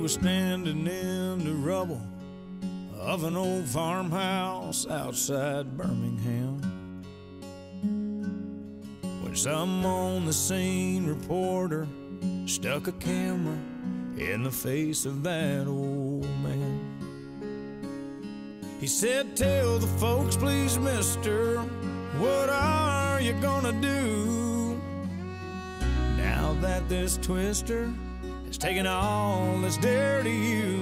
was standing in the rubble of an old farmhouse outside Birmingham. When some on the scene reporter stuck a camera in the face of that old man. He said, Tell the folks, please, mister, what are you gonna do now that this twister has taking all that's dear to you?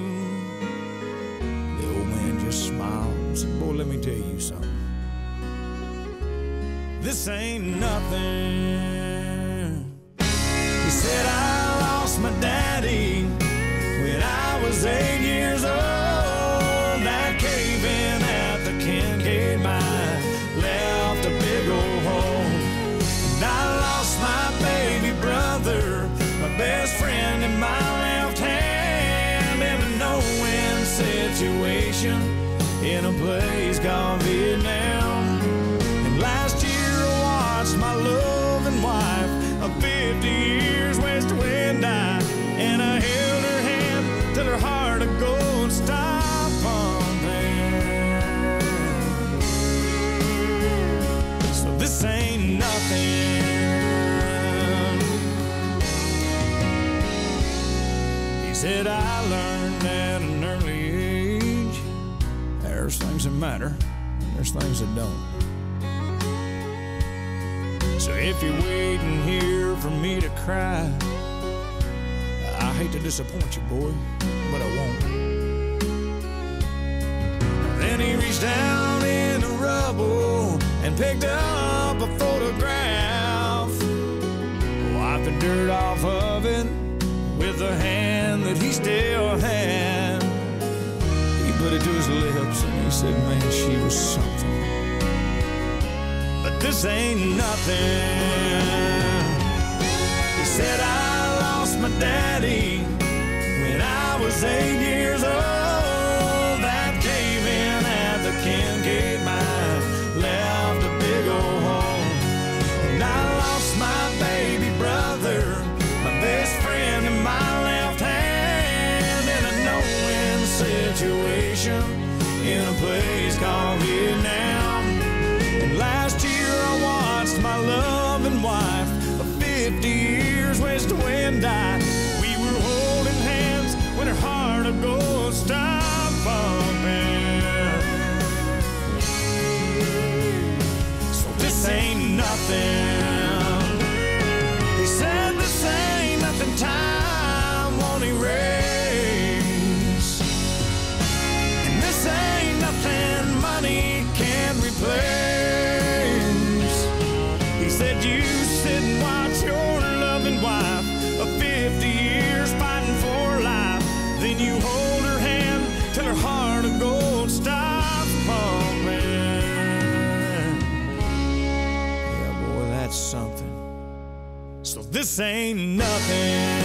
The old man just said, Boy, let me tell you something. This ain't nothing. In a place called Vietnam. And last year I watched my loving wife of 50 years west wind die. And I held her hand till her heart of gold stopped pumping. So this ain't nothing. He said I learned at an early age there's things that matter and there's things that don't. So if you're waiting here for me to cry, I hate to disappoint you, boy, but I won't. Then he reached down in the rubble and picked up a photograph, wiping dirt off of it with the hand that he still had. Put it to his lips and he said, Man, she was something. But this ain't nothing. Wind die. We were holding hands when her heart of gold stopped pumping. So this ain't nothing. this ain't nothing.